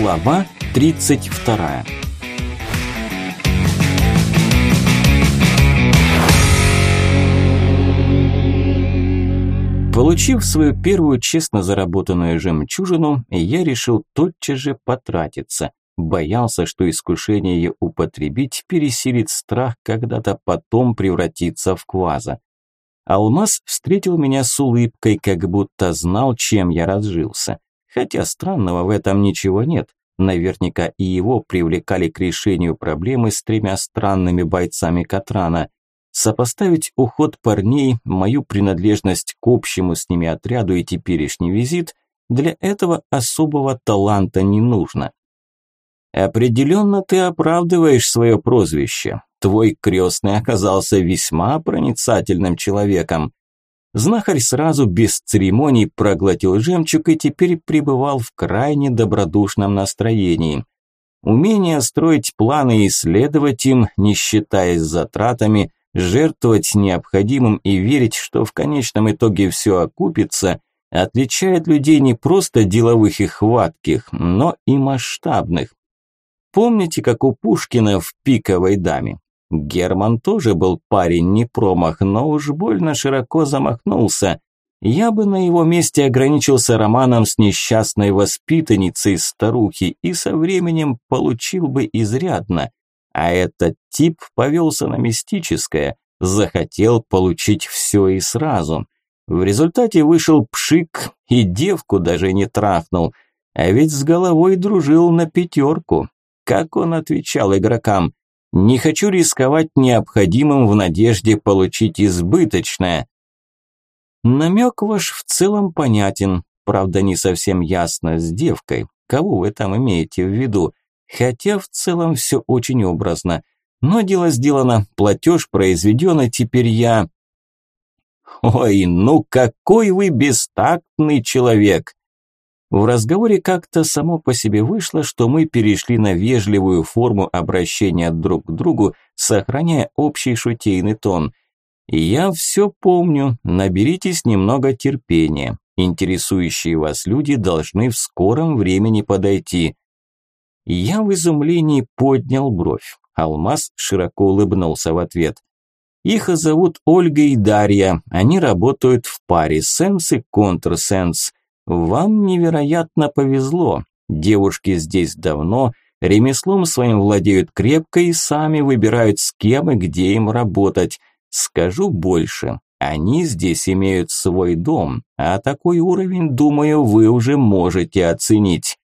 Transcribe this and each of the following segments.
Глава 32 Получив свою первую честно заработанную жемчужину, я решил тотчас же потратиться. Боялся, что искушение ее употребить пересилит страх когда-то потом превратиться в кваза. Алмаз встретил меня с улыбкой, как будто знал, чем я разжился. Хотя странного в этом ничего нет. Наверняка и его привлекали к решению проблемы с тремя странными бойцами Катрана. Сопоставить уход парней, мою принадлежность к общему с ними отряду и теперешний визит, для этого особого таланта не нужно. Определенно ты оправдываешь свое прозвище. Твой крестный оказался весьма проницательным человеком. Знахарь сразу без церемоний проглотил жемчуг и теперь пребывал в крайне добродушном настроении. Умение строить планы и исследовать им, не считаясь затратами, жертвовать необходимым и верить, что в конечном итоге все окупится, отличает людей не просто деловых и хватких, но и масштабных. Помните, как у Пушкина в «Пиковой даме»? Герман тоже был парень не промах, но уж больно широко замахнулся. Я бы на его месте ограничился романом с несчастной воспитанницей старухи и со временем получил бы изрядно. А этот тип повелся на мистическое, захотел получить все и сразу. В результате вышел пшик и девку даже не трахнул, а ведь с головой дружил на пятерку. Как он отвечал игрокам? «Не хочу рисковать необходимым в надежде получить избыточное». Намек ваш в целом понятен, правда не совсем ясно с девкой. Кого вы там имеете в виду? Хотя в целом все очень образно. Но дело сделано, платеж произведен, и теперь я... Ой, ну какой вы бестактный человек! В разговоре как-то само по себе вышло, что мы перешли на вежливую форму обращения друг к другу, сохраняя общий шутейный тон. Я все помню, наберитесь немного терпения. Интересующие вас люди должны в скором времени подойти. Я в изумлении поднял бровь. Алмаз широко улыбнулся в ответ. Их зовут Ольга и Дарья. Они работают в паре сенс и контрсенс. Вам невероятно повезло. Девушки здесь давно, ремеслом своим владеют крепко и сами выбирают с кем и где им работать. Скажу больше, они здесь имеют свой дом, а такой уровень, думаю, вы уже можете оценить.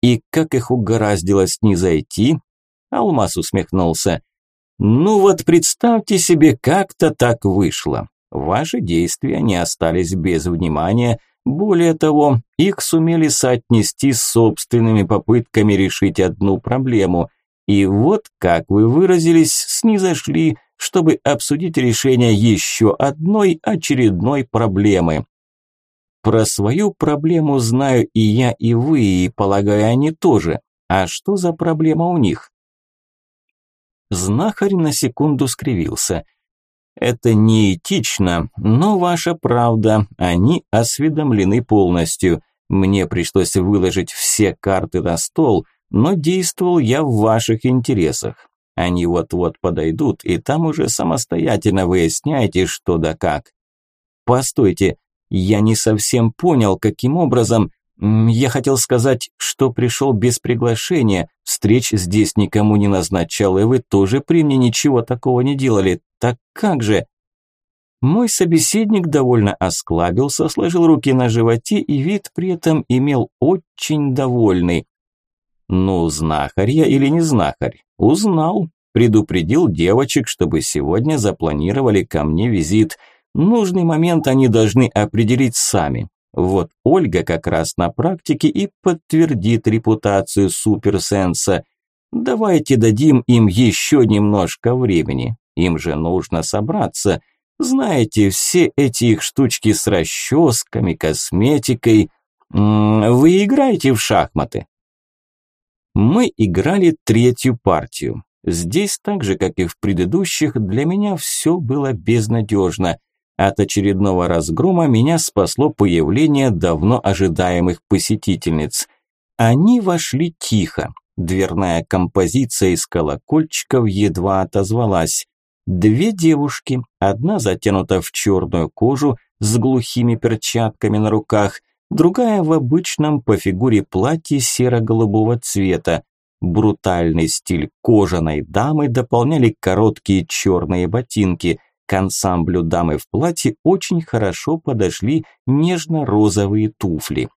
И как их угораздило снизойти? Алмаз усмехнулся. Ну вот представьте себе, как-то так вышло. Ваши действия не остались без внимания. Более того, их сумели соотнести с собственными попытками решить одну проблему. И вот, как вы выразились, снизошли, чтобы обсудить решение еще одной очередной проблемы. Про свою проблему знаю и я, и вы, и, полагаю, они тоже. А что за проблема у них? Знахарь на секунду скривился. Это неэтично, но ваша правда, они осведомлены полностью. Мне пришлось выложить все карты на стол, но действовал я в ваших интересах. Они вот-вот подойдут, и там уже самостоятельно выясняйте, что да как. Постойте, я не совсем понял, каким образом. Я хотел сказать, что пришел без приглашения, встреч здесь никому не назначал, и вы тоже при мне ничего такого не делали. Так как же? Мой собеседник довольно осклабился, сложил руки на животе и вид при этом имел очень довольный. Ну, знахарь я или не знахарь? Узнал. Предупредил девочек, чтобы сегодня запланировали ко мне визит – Нужный момент они должны определить сами. Вот Ольга как раз на практике и подтвердит репутацию суперсенса. Давайте дадим им еще немножко времени. Им же нужно собраться. Знаете, все эти их штучки с расческами, косметикой. Вы играете в шахматы? Мы играли третью партию. Здесь так же, как и в предыдущих, для меня все было безнадежно – от очередного разгрома меня спасло появление давно ожидаемых посетительниц. Они вошли тихо. Дверная композиция из колокольчиков едва отозвалась. Две девушки, одна затянута в черную кожу с глухими перчатками на руках, другая в обычном по фигуре платье серо-голубого цвета. Брутальный стиль кожаной дамы дополняли короткие черные ботинки. К ансамблю дамы в платье очень хорошо подошли нежно-розовые туфли.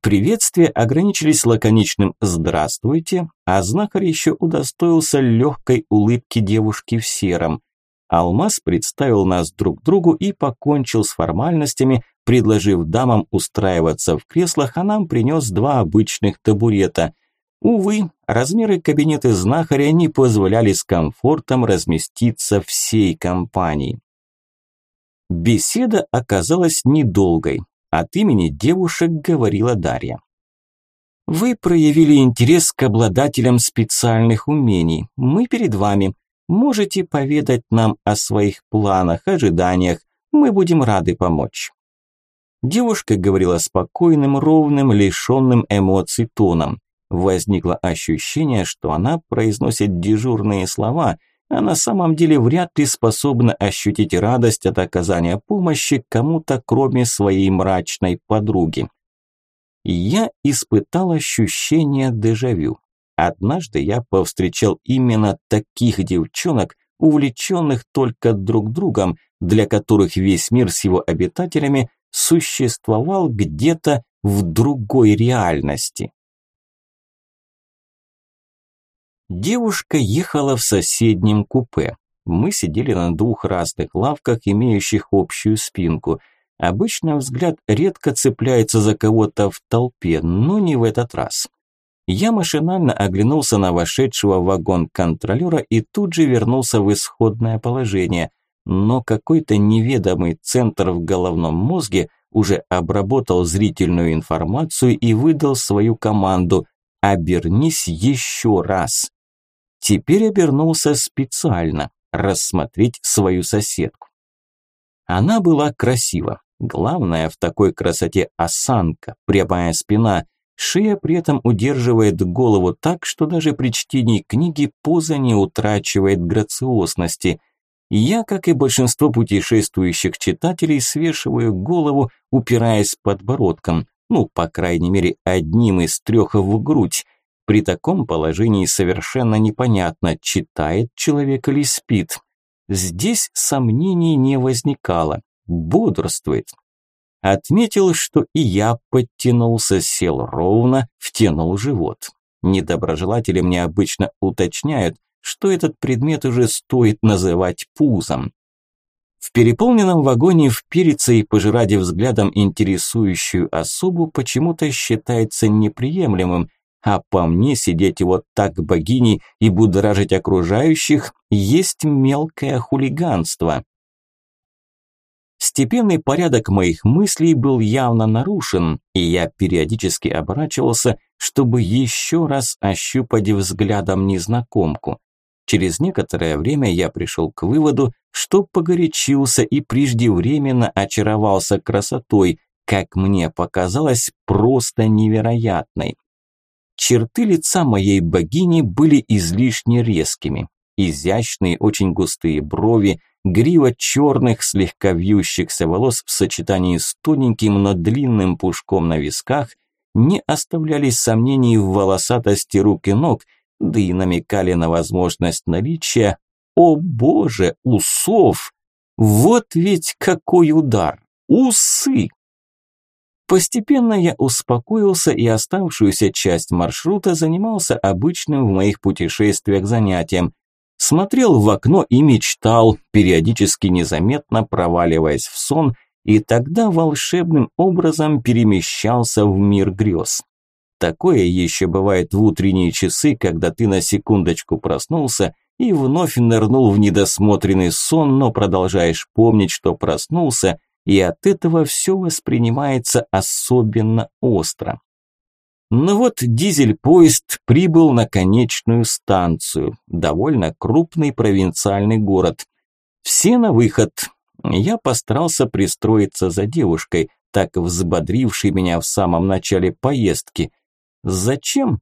Приветствия ограничились лаконичным «здравствуйте», а знахарь еще удостоился легкой улыбки девушки в сером. Алмаз представил нас друг другу и покончил с формальностями, предложив дамам устраиваться в креслах, а нам принес два обычных табурета. Увы, размеры кабинета знахаря не позволяли с комфортом разместиться всей компании. Беседа оказалась недолгой. От имени девушек говорила Дарья. Вы проявили интерес к обладателям специальных умений. Мы перед вами. Можете поведать нам о своих планах, ожиданиях. Мы будем рады помочь. Девушка говорила спокойным, ровным, лишенным эмоций тоном. Возникло ощущение, что она произносит дежурные слова, а на самом деле вряд ли способна ощутить радость от оказания помощи кому-то, кроме своей мрачной подруги. Я испытал ощущение дежавю. Однажды я повстречал именно таких девчонок, увлеченных только друг другом, для которых весь мир с его обитателями существовал где-то в другой реальности. Девушка ехала в соседнем купе. Мы сидели на двух разных лавках, имеющих общую спинку. Обычно взгляд редко цепляется за кого-то в толпе, но не в этот раз. Я машинально оглянулся на вошедшего в вагон контролера и тут же вернулся в исходное положение. Но какой-то неведомый центр в головном мозге уже обработал зрительную информацию и выдал свою команду «Обернись еще раз». Теперь обернулся специально рассмотреть свою соседку. Она была красива. Главное в такой красоте осанка, прямая спина. Шея при этом удерживает голову так, что даже при чтении книги поза не утрачивает грациозности. Я, как и большинство путешествующих читателей, свешиваю голову, упираясь подбородком, ну, по крайней мере, одним из трех в грудь, при таком положении совершенно непонятно, читает человек или спит. Здесь сомнений не возникало. Бодрствует. Отметил, что и я подтянулся, сел ровно, втянул живот. Недоброжелатели мне обычно уточняют, что этот предмет уже стоит называть пузом. В переполненном вагоне впериться и пожирать взглядом интересующую особу почему-то считается неприемлемым, а по мне сидеть вот так богини и будоражить окружающих есть мелкое хулиганство. Степенный порядок моих мыслей был явно нарушен, и я периодически оборачивался, чтобы еще раз ощупать взглядом незнакомку. Через некоторое время я пришел к выводу, что погорячился и преждевременно очаровался красотой, как мне показалось, просто невероятной. Черты лица моей богини были излишне резкими. Изящные, очень густые брови, грива черных, слегка вьющихся волос в сочетании с тоненьким, но длинным пушком на висках не оставляли сомнений в волосатости рук и ног, да и намекали на возможность наличия, о боже, усов! Вот ведь какой удар! Усы! Постепенно я успокоился и оставшуюся часть маршрута занимался обычным в моих путешествиях занятием. Смотрел в окно и мечтал, периодически незаметно проваливаясь в сон, и тогда волшебным образом перемещался в мир грез. Такое еще бывает в утренние часы, когда ты на секундочку проснулся и вновь нырнул в недосмотренный сон, но продолжаешь помнить, что проснулся – и от этого все воспринимается особенно остро. Но вот дизель-поезд прибыл на конечную станцию, довольно крупный провинциальный город. Все на выход. Я постарался пристроиться за девушкой, так взбодрившей меня в самом начале поездки. Зачем?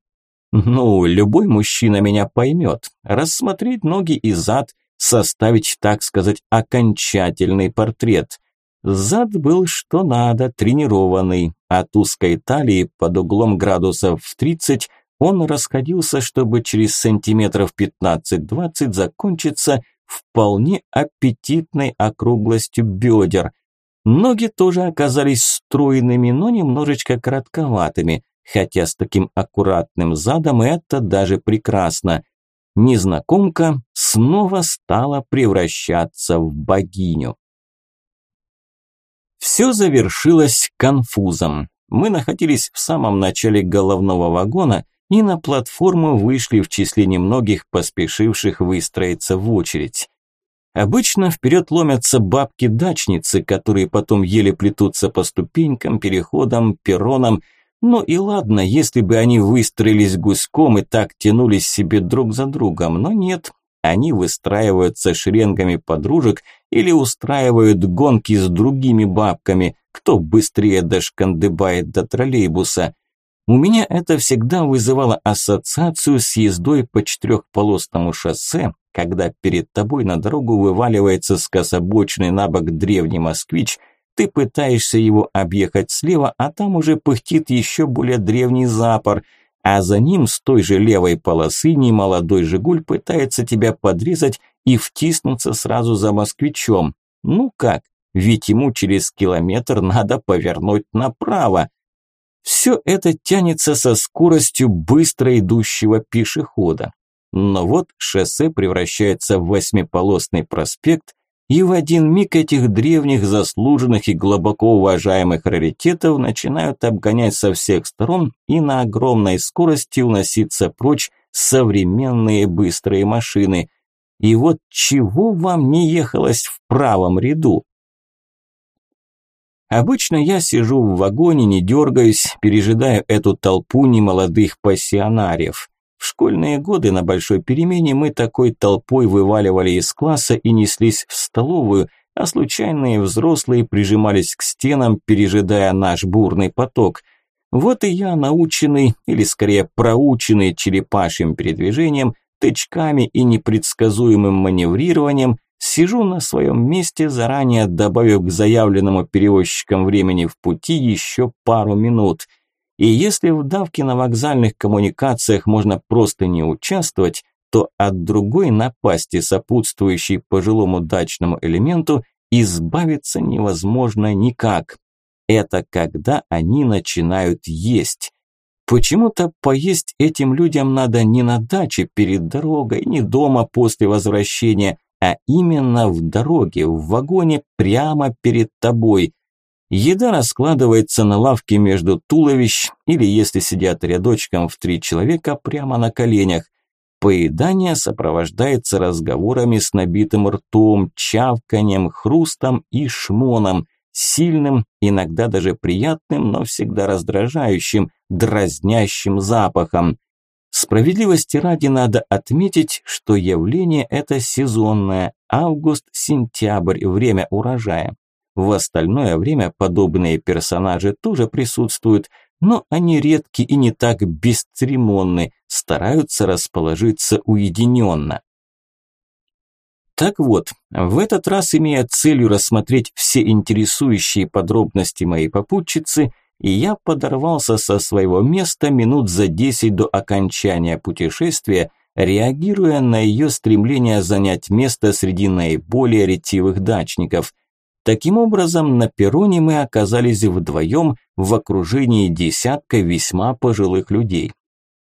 Ну, любой мужчина меня поймет. Рассмотреть ноги и зад, составить, так сказать, окончательный портрет. Зад был что надо, тренированный. От узкой талии под углом градусов в 30 он расходился, чтобы через сантиметров 15-20 закончиться вполне аппетитной округлостью бедер. Ноги тоже оказались стройными, но немножечко коротковатыми, хотя с таким аккуратным задом это даже прекрасно. Незнакомка снова стала превращаться в богиню. Все завершилось конфузом. Мы находились в самом начале головного вагона и на платформу вышли в числе немногих поспешивших выстроиться в очередь. Обычно вперед ломятся бабки-дачницы, которые потом еле плетутся по ступенькам, переходам, перронам. Ну и ладно, если бы они выстроились гуськом и так тянулись себе друг за другом, но нет, они выстраиваются шеренгами подружек или устраивают гонки с другими бабками, кто быстрее дошкандыбает до троллейбуса. У меня это всегда вызывало ассоциацию с ездой по четырехполосному шоссе, когда перед тобой на дорогу вываливается скособочный на бок древний москвич, ты пытаешься его объехать слева, а там уже пыхтит еще более древний запор – а за ним с той же левой полосы немолодой «Жигуль» пытается тебя подрезать и втиснуться сразу за москвичом. Ну как, ведь ему через километр надо повернуть направо. Все это тянется со скоростью быстро идущего пешехода. Но вот шоссе превращается в восьмиполосный проспект, и в один миг этих древних, заслуженных и глубоко уважаемых раритетов начинают обгонять со всех сторон и на огромной скорости уноситься прочь современные быстрые машины. И вот чего вам не ехалось в правом ряду? Обычно я сижу в вагоне, не дергаюсь, пережидаю эту толпу немолодых пассионариев. В школьные годы на большой перемене мы такой толпой вываливали из класса и неслись в столовую, а случайные взрослые прижимались к стенам, пережидая наш бурный поток. Вот и я, наученный, или скорее проученный черепашьим передвижением, тычками и непредсказуемым маневрированием, сижу на своем месте, заранее добавив к заявленному перевозчикам времени в пути еще пару минут – и если в давке на вокзальных коммуникациях можно просто не участвовать, то от другой напасти, сопутствующей пожилому дачному элементу, избавиться невозможно никак. Это когда они начинают есть. Почему-то поесть этим людям надо не на даче перед дорогой, не дома после возвращения, а именно в дороге, в вагоне прямо перед тобой – Еда раскладывается на лавке между туловищ или, если сидят рядочком в три человека, прямо на коленях. Поедание сопровождается разговорами с набитым ртом, чавканием, хрустом и шмоном, сильным, иногда даже приятным, но всегда раздражающим, дразнящим запахом. Справедливости ради надо отметить, что явление это сезонное, август-сентябрь, время урожая. В остальное время подобные персонажи тоже присутствуют, но они редки и не так бесцеремонны, стараются расположиться уединенно. Так вот, в этот раз, имея целью рассмотреть все интересующие подробности моей попутчицы, я подорвался со своего места минут за десять до окончания путешествия, реагируя на ее стремление занять место среди наиболее ретивых дачников – Таким образом, на перроне мы оказались вдвоем в окружении десятка весьма пожилых людей.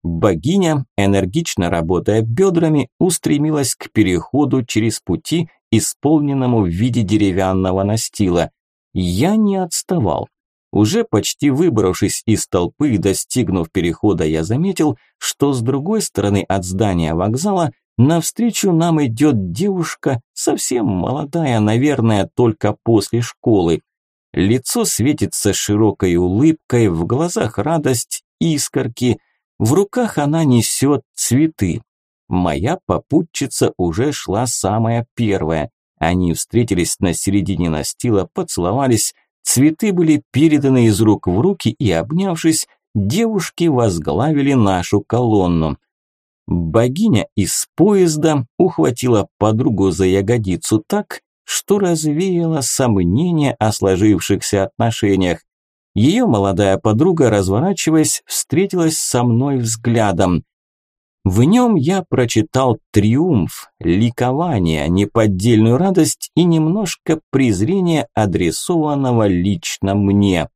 Богиня, энергично работая бедрами, устремилась к переходу через пути, исполненному в виде деревянного настила. Я не отставал. Уже почти выбравшись из толпы и достигнув перехода, я заметил, что с другой стороны от здания вокзала Навстречу нам идет девушка, совсем молодая, наверное, только после школы. Лицо светится широкой улыбкой, в глазах радость, искорки. В руках она несет цветы. Моя попутчица уже шла самая первая. Они встретились на середине настила, поцеловались. Цветы были переданы из рук в руки и, обнявшись, девушки возглавили нашу колонну. Богиня из поезда ухватила подругу за ягодицу так, что развеяло сомнения о сложившихся отношениях. Ее молодая подруга, разворачиваясь, встретилась со мной взглядом. В нем я прочитал триумф, ликование, неподдельную радость и немножко презрения, адресованного лично мне.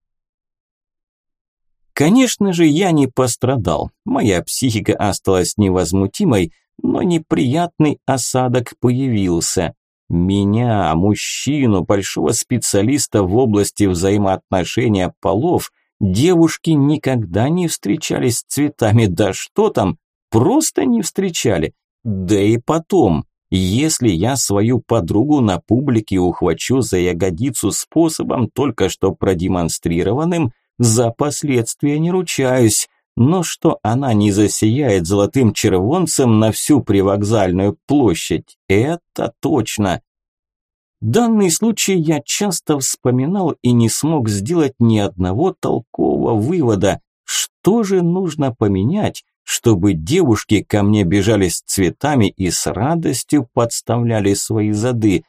Конечно же, я не пострадал. Моя психика осталась невозмутимой, но неприятный осадок появился. Меня, мужчину, большого специалиста в области взаимоотношения полов, девушки никогда не встречались с цветами, да что там, просто не встречали. Да и потом, если я свою подругу на публике ухвачу за ягодицу способом, только что продемонстрированным, за последствия не ручаюсь. Но что она не засияет золотым червонцем на всю привокзальную площадь, это точно. Данный случай я часто вспоминал и не смог сделать ни одного толкового вывода. Что же нужно поменять, чтобы девушки ко мне бежали с цветами и с радостью подставляли свои зады.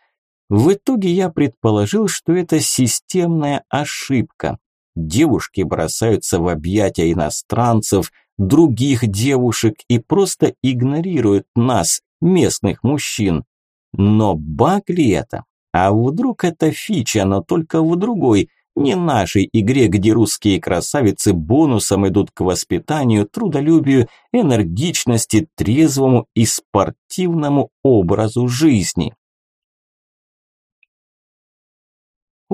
В итоге я предположил, что это системная ошибка. Девушки бросаются в объятия иностранцев, других девушек и просто игнорируют нас, местных мужчин. Но баг ли это? А вдруг это фича, но только в другой – не нашей игре, где русские красавицы бонусом идут к воспитанию, трудолюбию, энергичности, трезвому и спортивному образу жизни.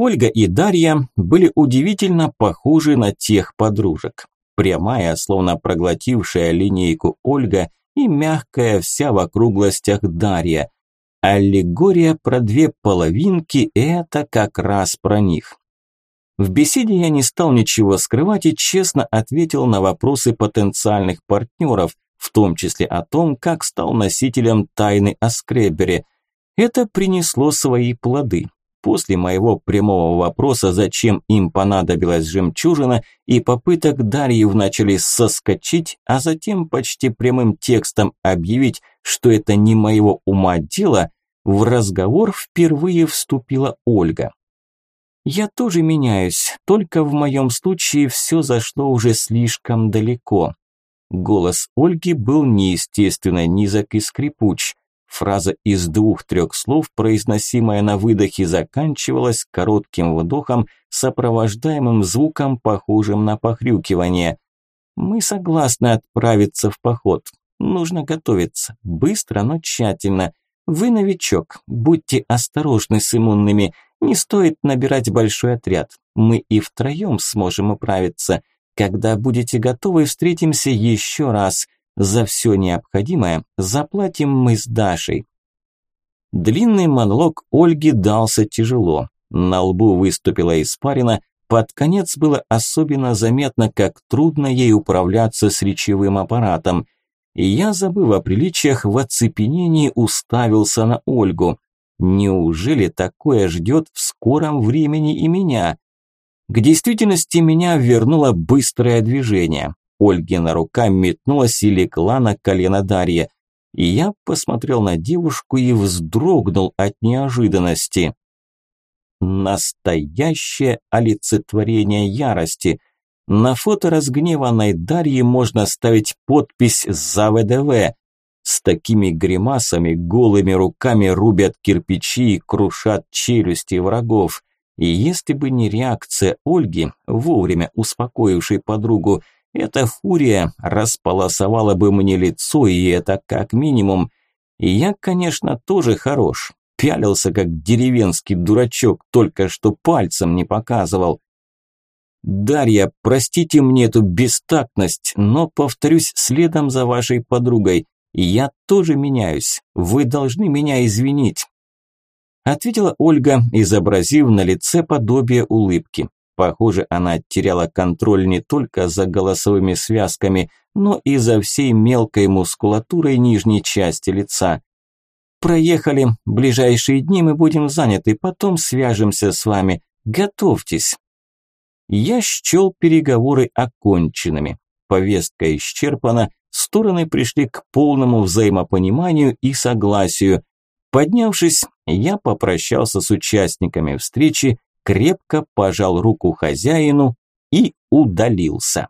Ольга и Дарья были удивительно похожи на тех подружек. Прямая, словно проглотившая линейку Ольга, и мягкая вся в округлостях Дарья. Аллегория про две половинки – это как раз про них. В беседе я не стал ничего скрывать и честно ответил на вопросы потенциальных партнеров, в том числе о том, как стал носителем тайны о скребере. Это принесло свои плоды. После моего прямого вопроса, зачем им понадобилась жемчужина, и попыток Дарьи вначале соскочить, а затем почти прямым текстом объявить, что это не моего ума дело, в разговор впервые вступила Ольга. Я тоже меняюсь, только в моем случае все зашло уже слишком далеко. Голос Ольги был неестественно низок и скрипуч. Фраза из двух-трех слов, произносимая на выдохе, заканчивалась коротким вдохом, сопровождаемым звуком, похожим на похрюкивание. «Мы согласны отправиться в поход. Нужно готовиться. Быстро, но тщательно. Вы новичок. Будьте осторожны с иммунными. Не стоит набирать большой отряд. Мы и втроем сможем управиться. Когда будете готовы, встретимся еще раз. За все необходимое заплатим мы с Дашей. Длинный монолог Ольги дался тяжело. На лбу выступила испарина, под конец было особенно заметно, как трудно ей управляться с речевым аппаратом. Я, забыв о приличиях, в оцепенении уставился на Ольгу. Неужели такое ждет в скором времени и меня? К действительности меня вернуло быстрое движение. Ольгина рука метнулась и легла на колено Дарьи. И я посмотрел на девушку и вздрогнул от неожиданности. Настоящее олицетворение ярости. На фото разгневанной Дарьи можно ставить подпись «За ВДВ», с такими гримасами голыми руками рубят кирпичи и крушат челюсти врагов. И если бы не реакция Ольги, вовремя успокоившей подругу, эта фурия располосовала бы мне лицо, и это как минимум. И я, конечно, тоже хорош. Пялился, как деревенский дурачок, только что пальцем не показывал. «Дарья, простите мне эту бестактность, но повторюсь следом за вашей подругой. Я тоже меняюсь. Вы должны меня извинить. Ответила Ольга, изобразив на лице подобие улыбки. Похоже, она теряла контроль не только за голосовыми связками, но и за всей мелкой мускулатурой нижней части лица. Проехали. Ближайшие дни мы будем заняты, потом свяжемся с вами. Готовьтесь. я счел переговоры оконченными. Повестка исчерпана, стороны пришли к полному взаимопониманию и согласию. Поднявшись, я попрощался с участниками встречи, крепко пожал руку хозяину и удалился.